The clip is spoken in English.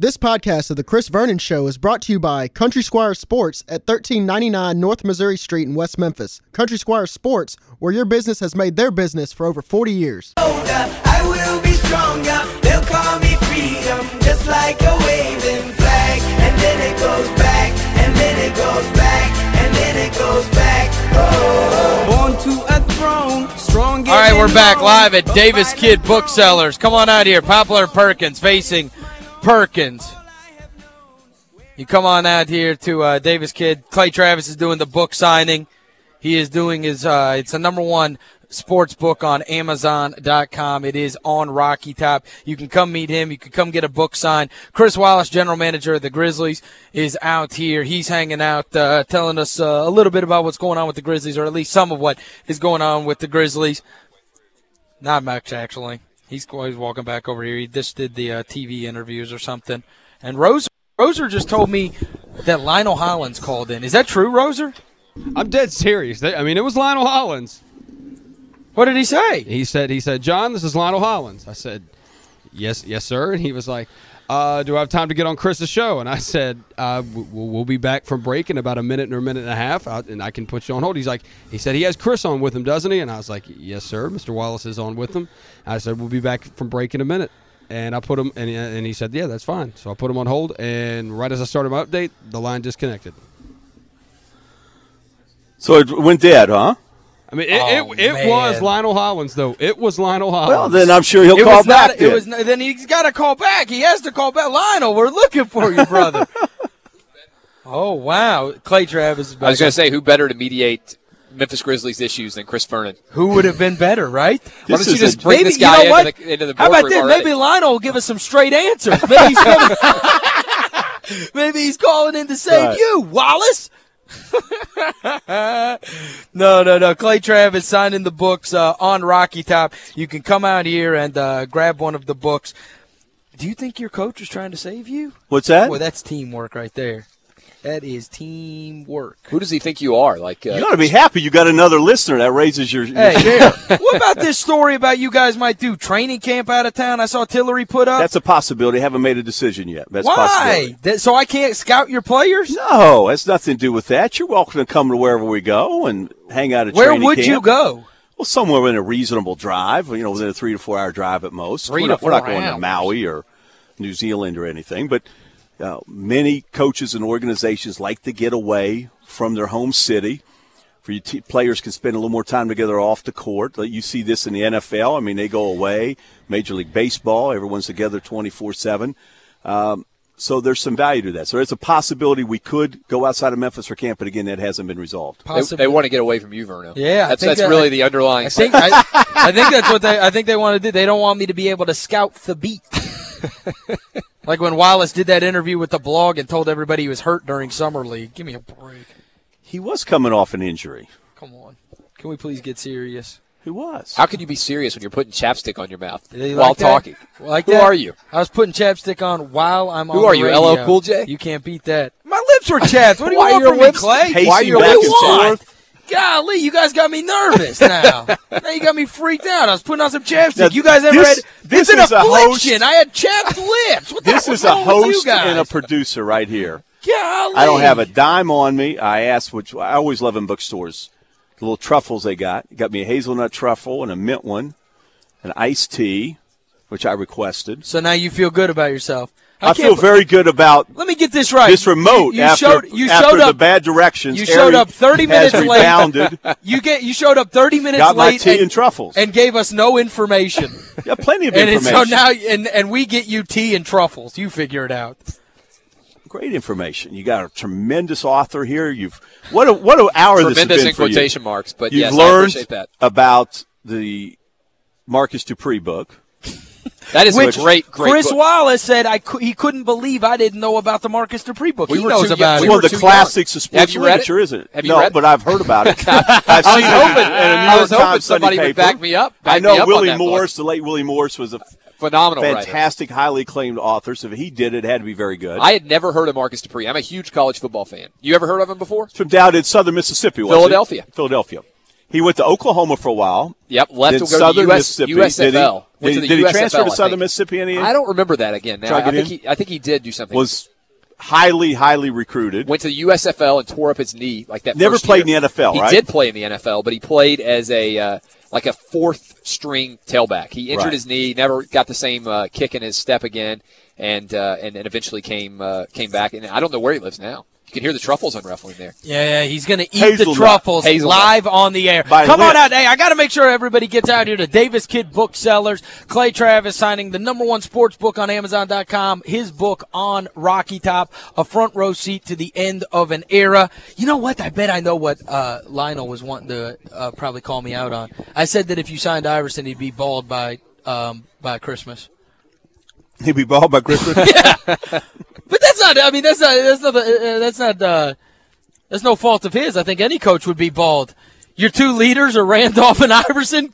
This podcast of The Chris Vernon Show is brought to you by Country Squire Sports at 1399 North Missouri Street in West Memphis. Country Squire Sports, where your business has made their business for over 40 years. I will be stronger. They'll call me freedom, just like a waving flag. And then it goes back, and then it goes back, and then it goes back. Oh, born to a throne, strong. All right, we're back live at Davis-Kidd Booksellers. Come on out here. Poplar Perkins facing Perkins. You come on out here to uh, Davis-Kidd. Clay Travis is doing the book signing. He is doing his, uh, it's a number one sports book on Amazon.com. It is on Rocky Top. You can come meet him. You can come get a book signed. Chris Wallace, general manager of the Grizzlies, is out here. He's hanging out, uh, telling us uh, a little bit about what's going on with the Grizzlies, or at least some of what is going on with the Grizzlies. Not much, actually. He's always walking back over here. He just did the uh, TV interviews or something. And Roser, Roser just told me that Lionel Hollins called in. Is that true, Roser? I'm dead serious. I mean, it was Lionel Hollins. What did he say? He said, "He said, John, this is Lionel Hollins." I said, "Yes, yes, sir." And he was like, uh, "Do I have time to get on Chris's show?" And I said, uh, we'll, "We'll be back from break in about a minute or a minute and a half, uh, and I can put you on hold." He's like, "He said he has Chris on with him, doesn't he?" And I was like, "Yes, sir. Mr. Wallace is on with him." I said, "We'll be back from break in a minute." And I put him, and, and he said, "Yeah, that's fine." So I put him on hold, and right as I started my update, the line disconnected. So it went dead, huh? I mean, it, Oh, it, it was Lionel Hollins, though. It was Lionel Hollins. Well, then I'm sure he'll It call was back. not, it then. was then he's got to call back. He has to call back. Lionel, we're looking for you, brother. oh wow, Clay Travis. Is I was going to say, who better to mediate Memphis Grizzlies issues than Chris Vernon? who would have been better, right? Why don't you just a- bring Maybe this you guy know into the, into the How about boardroom this? Maybe Lionel will give us some straight answers. Maybe he's, giving- maybe he's calling in to save Right. you, Wallace. no, no, no. Clay Travis signing the books uh, on Rocky Top. You can come out here and uh, grab one of the books. Do you think your coach was trying to save you? What's that? Well, that's teamwork right there. That is teamwork. Who does he think you are? Like, uh, you ought to be happy you got another listener. That raises your, your Hey, share. what about this story about you guys might do training camp out of town? I saw Tillery put up. That's a possibility. Haven't made a decision yet. That's a Why? possibility. That, so I can't scout your players? No, that's nothing to do with that. You're welcome to come to wherever we go and hang out at Where training would you go? Well, somewhere within a reasonable drive. You know, within a three to four hour drive at most. Three we're to not, we're not going hours. to Maui or New Zealand or anything, but uh, many coaches and organizations like to get away from their home city. For you t- players can spend a little more time together off the court. Like you see this in the NFL. I mean, they go away. Major League Baseball, everyone's together twenty four seven. Um, So there's some value to that. So there's a possibility we could go outside of Memphis for camp, but again, that hasn't been resolved. they, they want to get away from you, Verno. Yeah, that's that's that- really I- the underlying. I think I, I think that's what they I think they want to do. They don't want me to be able to scout the beat. like when Wallace did that interview with the blog and told everybody he was hurt during summer league. Give me a break. He was coming off an injury. Come on. Can we please get serious? Who was. How can you be serious when you're putting chapstick on your mouth They while like that? talking? Like Who that? are you? I was putting chapstick on while I'm on Who are the you, radio. LL Cool J? You can't beat that. My lips were chapped. What do you Why want your from me, lips Clay? pacing Why your back lips and forth? Golly, you guys got me nervous now. now you got me freaked out. I was putting on some chapstick. Now, you guys ever this- had this it's an is a affliction. I had chapped lips. What This is a wrong with you host and a producer right here. Golly. I don't have a dime on me. I asked, which I always love in bookstores, the little truffles they got. Got me a hazelnut truffle and a mint one, an iced tea, which I requested. So now you feel good about yourself. I, can't feel very good about Let me get this right. this remote You, you after, showed you after showed the bad directions. you showed Harry up 30 minutes late. You get you showed up 30 minutes got my late tea and, and, truffles. and gave us no information. yeah, plenty of and it's- information. so now and and we get you tea and truffles. You figure it out. Great information. You got a tremendous author here. You've what a what an hour this has Tremendous been in for you. quotation marks, but You've yes, I learned appreciate that. about the Marcus Dupree book. That is Which a great, great Chris book. Wallace said I cou- he couldn't believe I didn't know about the Marcus Dupree book. We he were knows too about young- it. we one of the too classics of sports Have you read it? literature, isn't it? Have you no, read it? but I've heard about it. I've I seen was it hoping, in a New I was hoping Times Sunday somebody would paper. back me up. I know me up on Willie that book. Morris, the late Willie Morris, was a phenomenal writer. fantastic, highly acclaimed author. So if he did it, it had to be very good. I had never heard of Marcus Dupree. I'm a huge college football fan. You ever heard of him before? from down in southern Mississippi, wasn't? Philadelphia. He went to Oklahoma for a while. Yep, left to go Southern to US, Mississippi. USFL. Did he, did, did he USFL, transfer to Southern. Mississippi? Any I don't remember that again. Now I think in? he, I think he did do something. was highly, highly recruited. went to the USFL and tore up his knee like that. Never played year. in the NFL, He right? did play in the NFL, but he played as a uh, like a fourth string tailback. He injured Right. his knee, never got the same uh, kick in his step again, and uh, and, and eventually came uh, came back. And I don't know where he lives now. You can hear the truffles unruffling there. Yeah, yeah, he's going to eat Hazelnut. the truffles Hazelnut. live on the air. By Come on out. Hey, I got to make sure everybody gets out here to Davis-Kidd Booksellers. Clay Travis signing the number one sports book on Amazon.com. His book on Rocky Top, a front row seat to the end of an era. You know what? I bet I know what uh, Lionel was wanting to uh, probably call me out on. I said that if you signed Iverson, he'd be bald by um, by Christmas. He'd be bald by Christmas. But that's not. I mean, that's not. That's not. Uh, that's not. Uh, that's no fault of his. I think any coach would be bald. Your two leaders are Randolph and Iverson.